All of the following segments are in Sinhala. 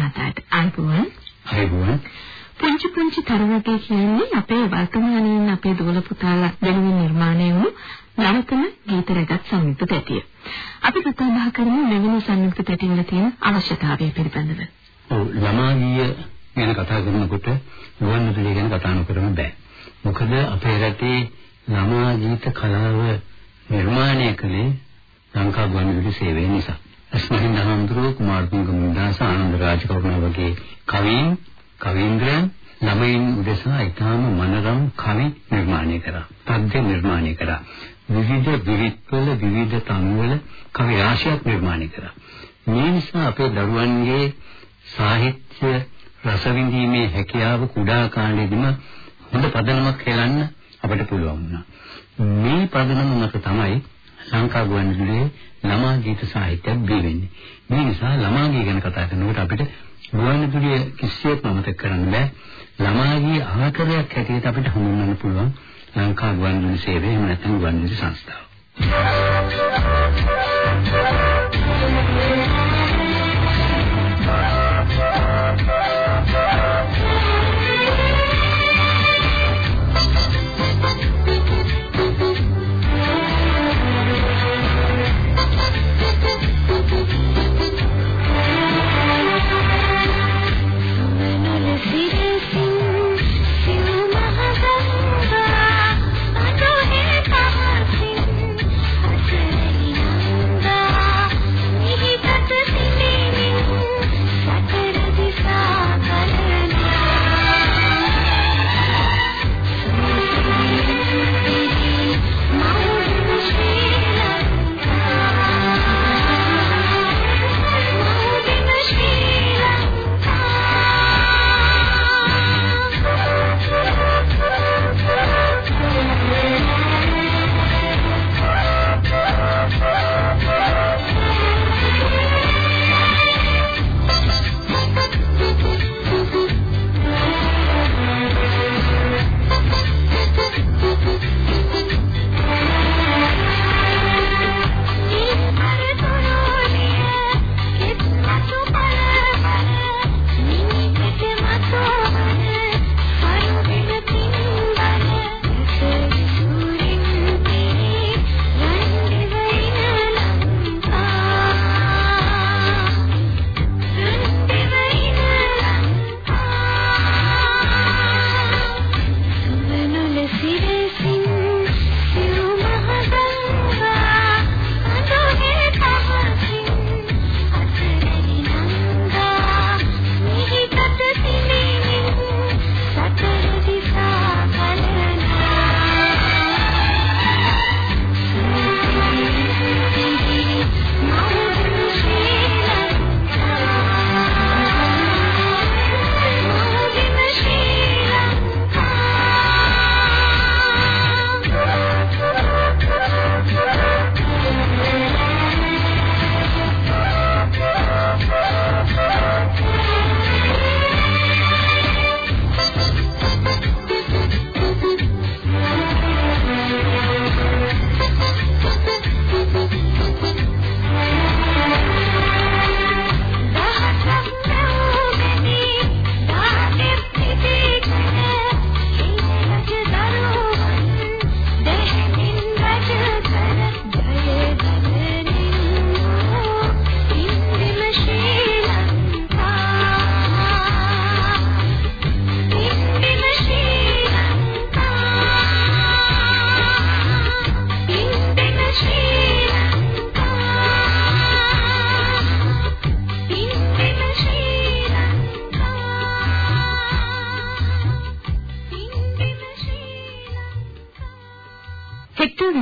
මහතාට. ආයිබෝවන්. ආයිබෝවන්. පුංචි පුංචි තරවගේ කියන්නේ අපේ වර්තමානයේ අපේ දුවල පුතාලා වෙනුවෙන් නිර්මාණය වුණු නවතම ගීත රැගත් සංයුක්ත තැටිය. අපි කතා බහ කරමු මෙවැනි සංයුක්ත තැටිවල තියෙන අවශ්‍යතාවය පිළිබඳව. ඔව් ළමා ගීය ගැන කතා කරනකොට ගුවන්විදුලිය ගැන කතා නොකරම බෑ. මොකද අපේ රටේ ළමා ගීත කලාව නිර්මාණය කළේ ලංකා ගුවන්විදුලි සේවය නිසා. අස්මහින්ද හඳුරු කුමාරතුංග මුන්දාස ආනන්ද රාජකරුණ වගේ කවීන් කවීන්ද්‍රයන් ළමයින් උදෙසා ඊටාම මනරම් කවි නිර්මාණය කරා. පද්‍ය නිර්මාණය කරා. විවිධ විවිධවල විවිධ තනුවල කවි රාශියක් නිර්මාණය කරා. මේ නිසා අපේ දරුවන්ගේ සාහිත්‍ය රසවිඳීමේ හැකියාව කුඩා කාලේදීම හොඳ පදනමක් හෙලන්න අපිට පුළුවන් වුණා. මේ පදනම මත තමයි ලංකා ගුවන්විදුලියේ ළමා ගීත සාහිත්‍යයක් බිහි වෙන්නේ. මේ නිසා ළමා ගී ගැන කතා කරනකොට අපිට ගුවන්විදුලිය කිසියෙත් අමතක කරන්න බෑ. ළමාගේ ආකාරයක් හැටියට අපිට හඳුන්වන්න පුළුවන් ලංකා ගුවන්විදුලි සේවය එහෙම නැත්නම් ගුවන්විදුලි සංස්ථාව.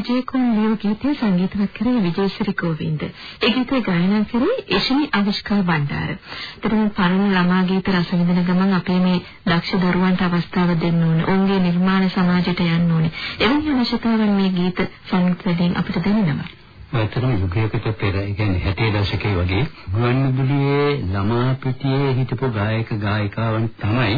විජේකෝන් ලියව ගීතය සංගීතවත් කරේ විජේශ්‍රී ගෝවින්ද. ඒ ගීතය ගායනා කරේ ඉෂිනි අවිෂ්කා බණ්ඩාර. ඒතරම පරණ ළමා ගීත රස විඳින ගමන් අපේ මේ දක්ෂ දරුවන්ට අවස්ථාව දෙන්න ඕනේ. ඔවුන්ගේ නිර්මාණ සමාජයට යන්න ඕනේ. එවැනි අවශ්‍යතාවන් මේ ගීත සංගීතයෙන් අපිට දැනෙනවා. ඇත්තටම යුගයකට පෙර ඒ කියන්නේ 60 දශකයේ වගේ ගුවන්විදුලියේ ළමා පිටියේ හිටපු ගායක ගායිකාවන් තමයි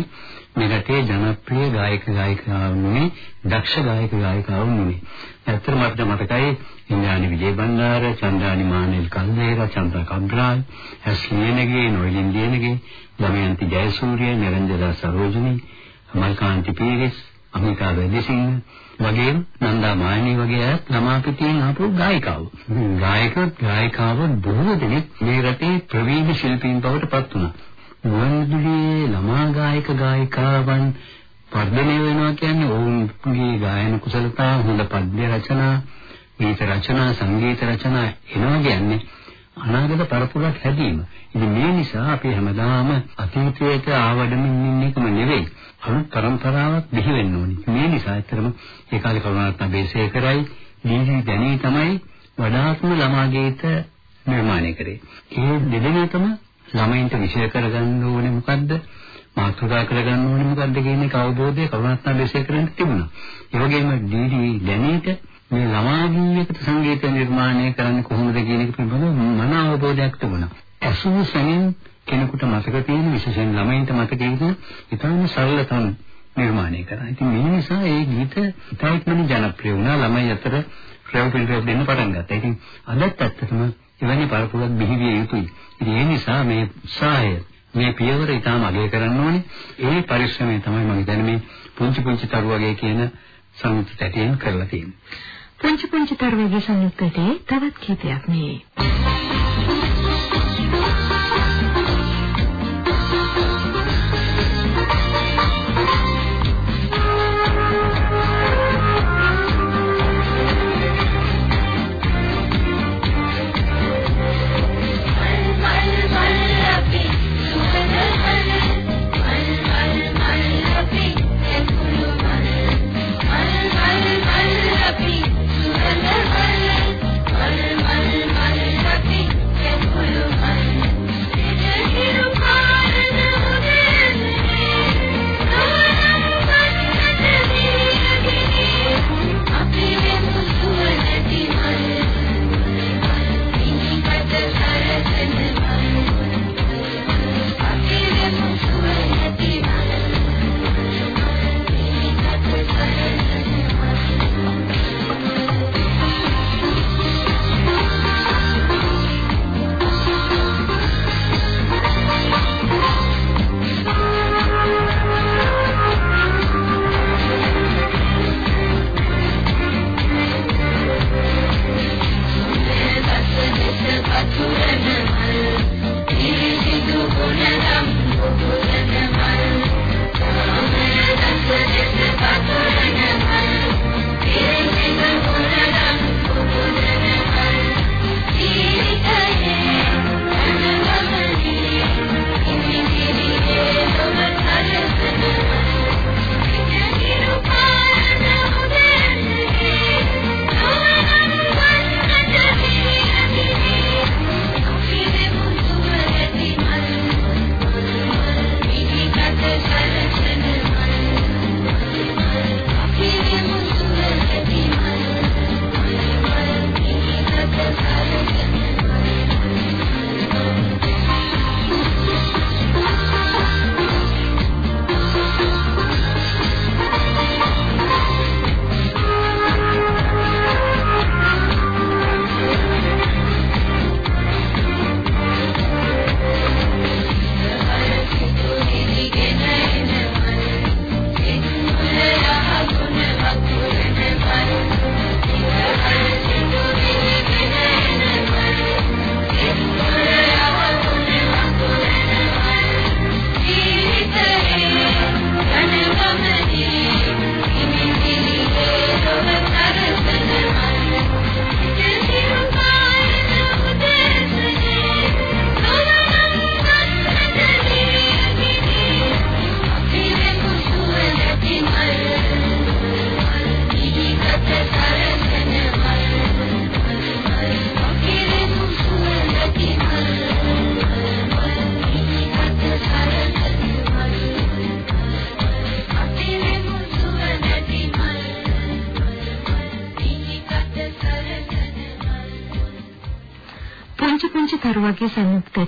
මේ රටේ ජනප්‍රිය ගායක ගායිකාවන් නේ දක්ෂ ගායක ගායිකාවන් නේ. ඇත්තටම අපිට මතකයි ඉන්ද්‍රානි විජේබණ්ඩාර, චන්ද්‍රානි මානෙල් කල්දේරා, චන්ද්‍රා කම්බ්‍රාල්, හැස්ලියනගේ, නොයිලින් දියනගේ, දමයන්ති ජයසූරිය, නිරංජලා සරෝජිනී, මල්කාන්ති පීරිස්, අමිතා වෙදිසිංහ වගේම නන්දා මායනී වගේ අය ළමා පිටියෙන් ආපු ගායිකාවෝ. ගායකවත් ගායිකාවන් බොහෝ දෙනෙක් මේ රටේ ප්‍රවීණ ශිල්පීන් බවට පත් වුණා. ගුවන්විදුලියේ ළමා ගායක ගායිකාවන් වර්ධනය වෙනවා කියන්නේ ඔවුන්ගේ ගායන කුසලතා හොඳ පද්‍ය රචනා, ගීත රචනා, සංගීත රචනා එනවා කියන්නේ අනාගත පරපුරක් හැදීම. ඉතින් මේ නිසා අපි හැමදාම අතීතයට ආවඩමින් ඉන්න එකම නෙවෙයි. අලුත් પરම්පරාවක් බිහි වෙන්න ඕනි. මේ නිසා ඇත්තටම ඒ කාලේ කරුණාරත්න බේසේකරයි දීවි දැනී තමයි වඩාත්ම ළමා ගීත නිර්මාණය කරේ. ඒ දෙදෙනා තමයි ළමයින්ට විෂය කරගන්න ඕනේ මොකද්ද? මාතෘකා කරගන්න ඕනේ මොකද්ද කියන එක අවබෝධය කරුණාරත්න බේසේකරෙන් තිබුණා. ඒ වගේම දීවි දැනීට මේ ළමා ගීයකට සංගීත නිර්මාණය කරන්නේ කොහොමද කියන එක පිළිබඳව මන අවබෝධයක් තිබුණා. අසුරු සෙනින් කෙනෙකුට මතක තියෙන විශේෂයෙන් ළමයින්ට මතක තියෙන ඉතාම සරල තන නිර්මාණය කරා. ඉතින් මේ නිසා ඒ ගීත ඉතාමත් ජනප්‍රිය වුණා ළමයි අතර ප්‍රයෝගික දෙන්න පටන් ගත්තා. ඉතින් අදත් ඇත්තටම එවැනි පරපුරක් බිහිවිය යුතුයි. ඉතින් ඒ නිසා මේ උත්සාහය මේ පියවර ඊටම අගය කරන්න ඕනේ. ඒ පරිශ්‍රමය තමයි මම හිතන්නේ මේ පුංචි පුංචි තරුවගේ කියන සංයුක්ත තැටියෙන් කරලා තියෙන්නේ. පුංචි පුංචි තරුවගේ සංයුක්තයේ තවත් කීපයක් මේ.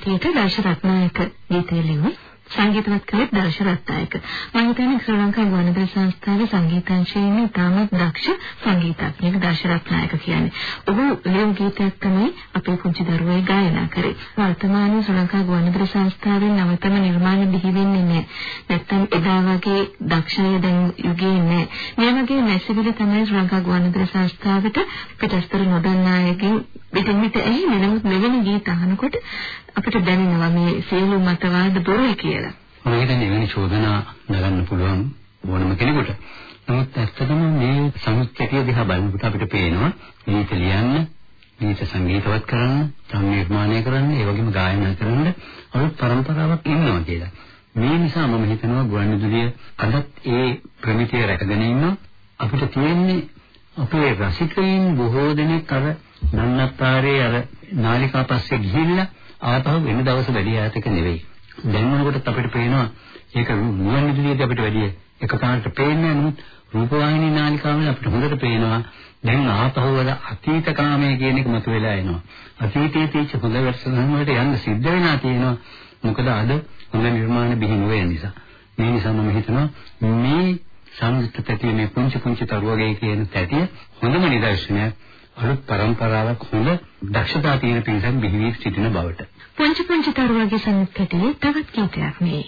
සංයුක්ත ඇටියට දර්ශ රත්නායක ගීතය ලිව්වේ සංගීතවත් කළේ දර්ශ රත්නායක. මම හිතන්නේ ශ්‍රී ලංකා ගුවන්විදුලි සංස්ථාවේ සංගීතංශයේ ඉන්න ඉතාමත් දක්ෂ සංගීතඥයෙක් දර්ශ රත්නායක කියන්නේ. ඔහු ලියු ගීතයක් තමයි අපේ පුංචි දරුවයි ගායනා කරේ. වර්තමානයේ ශ්‍රී ලංකා ගුවන්විදුලි සංස්ථාවේ නවතම නිර්මාණ බිහි වෙන්නේ නැහැ. නැත්තම් එදා වගේ දක්ෂය දැන් යුගයේ නැහැ. මේ වගේ මැසිවිලි තමයි ශ්‍රී ලංකා ගුවන්විදුලි සංස්ථාවට පිටස්තර නොදන්නා අයගෙන් පිටින් පිට ඇහිලා නමුත් මෙවැනි ගීත අහනකොට අපිට දැනෙනවා මේ සියලු මතවාද බොරුයි කියලා. මම හිතන්නේ එවැනි චෝදනා නගන්න පුළුවන් ඕනම කෙනෙකුට. නමුත් ඇත්තටම මේ සංස්කෘතිය දිහා බලනකොට අපිට පේනවා ගීත ලියන්න, ගීත සංගීතවත් කරන්න, සංනිර්මාණය කරන්න, ඒ වගේම ගායනා කරන්න අලුත් પરම්පරාවක් ඉන්නවා කියලා. මේ නිසා මම හිතනවා ගුවන්විදුලිය අදත් ඒ ප්‍රමිතිය රැකගෙන ඉන්නවා. අපිට තියෙන්නේ අපේ රසිකයින් බොහෝ දෙනෙක් අර නන්නත්තරේ අර නාලිකා පස්සේ ගිහිල්ලා ආපහු වෙන දවස් වැඩි ඈතක නෙවෙයි. දැන් මොනකොට අපිට පේනවා ඒක නුවන් විදුලියේදී අපිට වැඩි එකපාරට පේන්නේ නමුත් රූපවාහිනී නාලිකාවෙන් අපිට හොඳට පේනවා දැන් ආපහු වල අතීත කාමයේ කියන එක මතුවලා එනවා. අතීතයේ තියෙච්ච හොඳ වැඩසටහන් වලට යන්න සිද්ධ වෙනා තියෙනවා. මොකද අද හොඳ නිර්මාණ බිහි නොවේ නිසා. මේ නිසා මම හිතනවා මේ සංයුක්ත පැතියේ මේ පුංචි පුංචි තරුවගේ කියන පැතිය හොඳම නිදර්ශනයක් අලුත් પરම්පරාවක් හොඳ දක්ෂතා තියෙන පිරිසක් බිහි වී සිටින බවට. පුංචි පුංචි තරුවගේ සංයුක්තයේ තවත් කීපයක් මේ.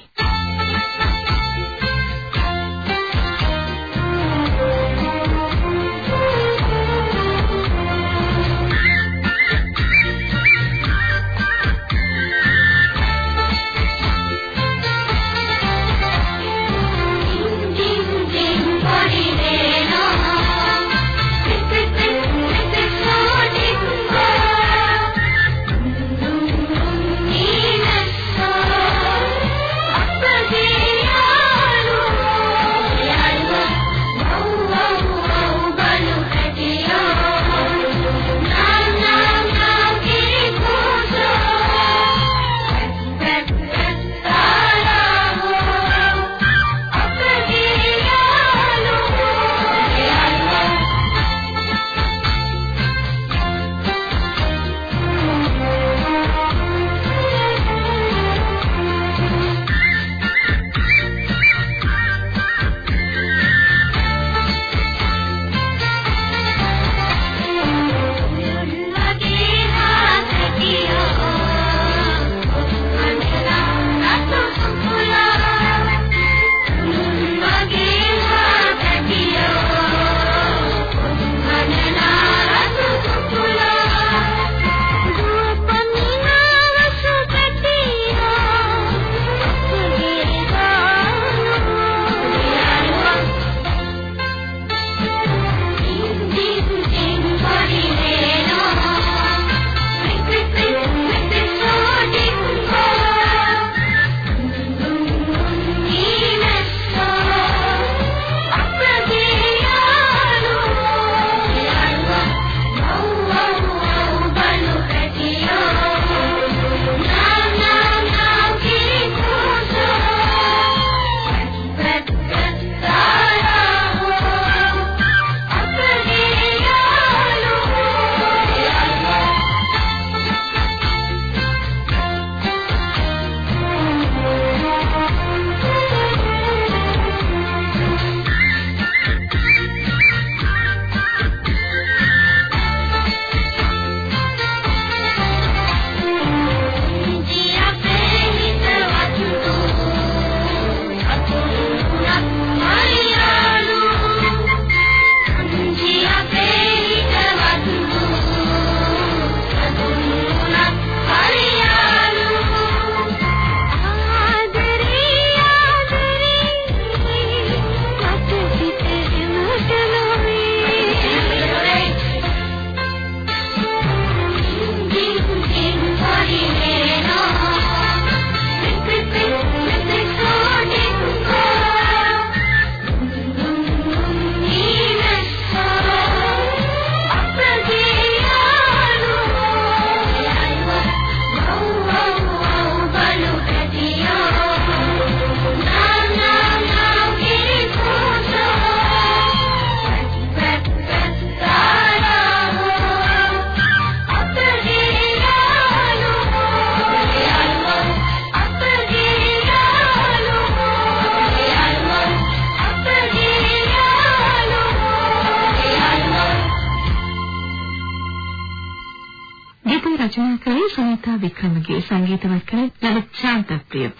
වික්‍රමගේ සංගීතවත් කළ ලලිත් ශාන්තප්‍රිය.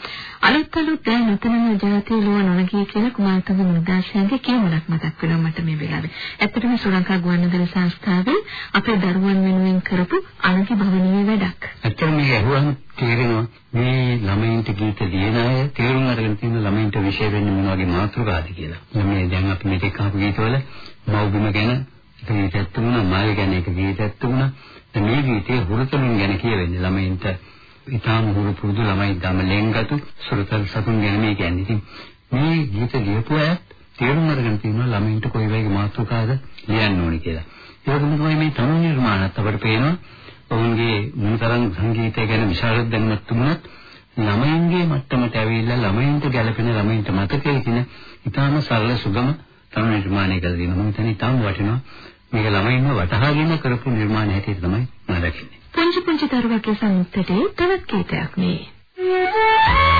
අලුත් අලුත් දැන් නතනම ජාතිය ලුව නොනගී කියලා කුමාරතුංග මුනිදාසයන්ගේ කියමනක් මතක් වෙනවා මට මේ වෙලාවේ. ඇත්තටම ශ්‍රී ලංකා ගුවන්විදුලි සංස්ථාවේ අපේ දරුවන් වෙනුවෙන් කරපු අනකි භවනීය වැඩක්. ඇත්තටම මේක ඇහුවම තේරෙනවා මේ ළමයින්ට ගීත ලියන අය තේරුම් අරගෙන තියෙන ළමයින්ට විශේෂ වෙන්නේ මොන වගේ මාතෘකාද කියලා. මේ දැන් අපි මේක අහපු ගීතවල මව්බිම ගැන ගීතයක් තිබුණා, මල් ගැන එක ගීතයක් තිබුණා. මේ ගීතේ හුරුතලුන් ගැන කියවෙන්නේ ළමයින්ට ඉතාම හුරු පුරුදු ළමයි ගම ලෙන්ගතු සුරතල් සතුන් ගැන මේ කියන්නේ. ඉතින් මේ ගීත ලියපු අය තේරුම් අරගෙන තියෙනවා ළමයින්ට කොයි වගේ මාතෘකාද ලියන්න ඕනේ කියලා. ඒක තමයි මේ තනු නිර්මාණත් අපිට පේනවා. ඔවුන්ගේ මොනතරම් සංගීතය ගැන විශාල දැනුමක් තිබුණත් ළමයින්ගේ මට්ටමට ඇවිල්ලා ළමයින්ට ගැළපෙන ළමයින්ට මතකයේ තියෙන ඉතාම සරල සුගම තනු නිර්මාණය කරලා දෙනවා. මම හිතන්නේ ඉතාම වටිනවා. මේක ළමයින්ව වටහාගෙන කරපු නිර්මාණ හැටියට තමයි මම දකින්නේ. පුංචි පුංචි දරුවගේ සංගීතයේ තවත් ගීතයක් මේ.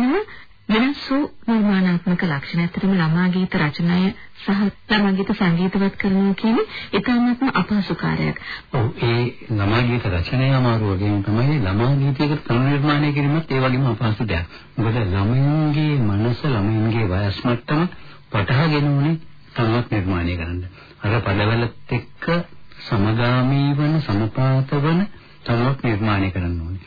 තියෙනවා වෙනස් වූ නිර්මාණාත්මක ලක්ෂණ. ඇත්තටම ළමා ගීත රචනය සහ ළමා ගීත සංගීතවත් කරනවා කියන්නේ ඒකමත්ම අපහසු කාර්යයක්. ඔව් ඒ ළමා ගීත රචනය අමාරු වගේම තමයි ළමා ගීතයකට තන නිර්මාණය කිරීමත් ඒ වගේම අපහසු දෙයක්. මොකද ළමයින්ගේ මනස ළමයින්ගේ වයස් මට්ටම වටහාගෙන උනේ තනවත් නිර්මාණය කරන්න. අර පළවලත් එක්ක සමගාමී වන සමපාත වන තනවත් නිර්මාණය කරන්න ඕනේ.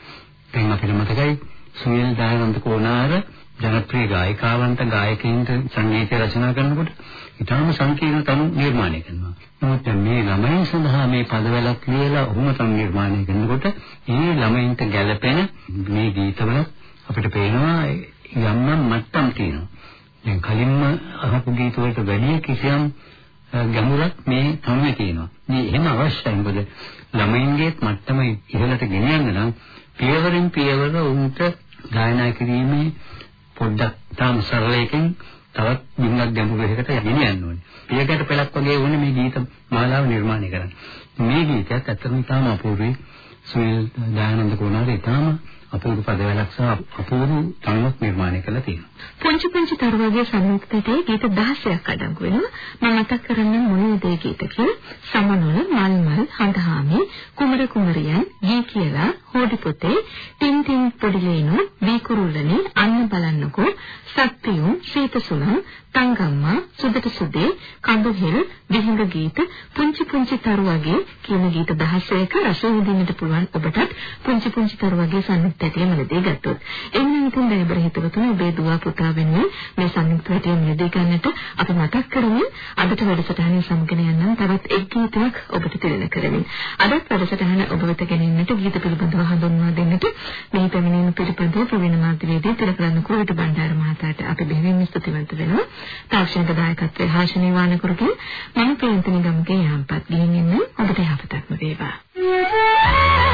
දැන් අපිට මතකයි සුනිල් දයානන්ද කෝනාර ජනප්‍රිය ගායිකාවන්ට ගායකයින්ට සංගීත රචනා කරනකොට ඊටාම සංකීර්ණ තනු නිර්මාණය කරනවා. නමුත් මේ ළමයින් සඳහා මේ පදවලක් ලියලා ඔහුම තනු නිර්මාණය කරනකොට ඒ ළමයින්ට ගැළපෙන මේ ගීතවල අපිට පේනවා යම් යම් මට්ටම් තියෙනවා. දැන් කලින්ම අහපු ගීත වලට වැඩිය කිසියම් ගැඹුරක් මේ තනුවේ තියෙනවා. මේ එහෙම අවශ්‍යයි. මොකද ළමයින්ගේ මට්ටම ඉහළට ගෙනියන්න නම් පියවරින් පියවර උන්ට ගායනා කිරීමේ පොඩ්ඩක් තාම සරලයකින් තවත් බින්දක් ගැඹුරකට ගෙනියන්න ඕනේ. පියකට පෙළක් වගේ වුණේ මේ ගීත මාලාව නිර්මාණය කරන්න. මේ ගීතයත් ඇත්තටම තාම අපූර්වයි. සුනිල් දයානන්ද කුමාර ඉතාම අපූර්ව පදවලක් සහ අපූර්ව තනුවක් නිර්මාණය කළා තියෙනවා. පුංචි පුංචි තරුවගේ සංයුක්තයේ ගීත 16ක් අඩංගු වෙනවා. මම මතක් කරන්නේ මොනවද ඒ ගීත කියලා? සමනොල, මල්මල්, හඳහාමි, කුමර කුමරියන්, ගී කියලා, හොඩි පොතේ, ටින් ටින් පොඩිලේනු, වී කුරුල්ලනේ, අන්න බලන්නකෝ, සත්තියුම්, සීතසුණම්, තංගම්මා, සුදට සුදේ, කඳුහෙල්, විහිඟ ගීත, පුංචි පුංචි තරුවගේ කියන ගීත 16ක රස විඳින්නට පුළුවන් ඔබටත් පුංචි පුංචි තරුවගේ සංයුක්තයේ මෙලදී ගත්තොත්. එන්න ඉතින් බයිබර හිතවතුනි ඔබේ දුව පුතා වෙනුවෙන් මේ සංයුක්තයේ මෙලදී ගන්නට අපි මතක් කරමින් අදට වැඩසටහනේ සමගන යන්න තවත් එක් ගීතයක් ඔබට තිරණ කරමින්. අදත් වැඩසටහන ඔබ වෙත ගෙනෙන්නට ගීත පිළිබඳව හඳුන්වා දෙන්නට මේ පැමිණීම පිළිබඳව ප්‍රවීණ මාධ්‍යවේදී තිලකරන්න කුරුවිට බණ්ඩාර මහතාට අපි බෙහෙවින් ස්තුතිවන්ත වෙනවා. තාක්ෂණික දායකත්වයේ හාෂණී වානකරුගේ මම ප්‍රේන්තනි ගමගේ යහපත් ගිහින් ඉන්න ඔබට යහපතක්ම වේවා.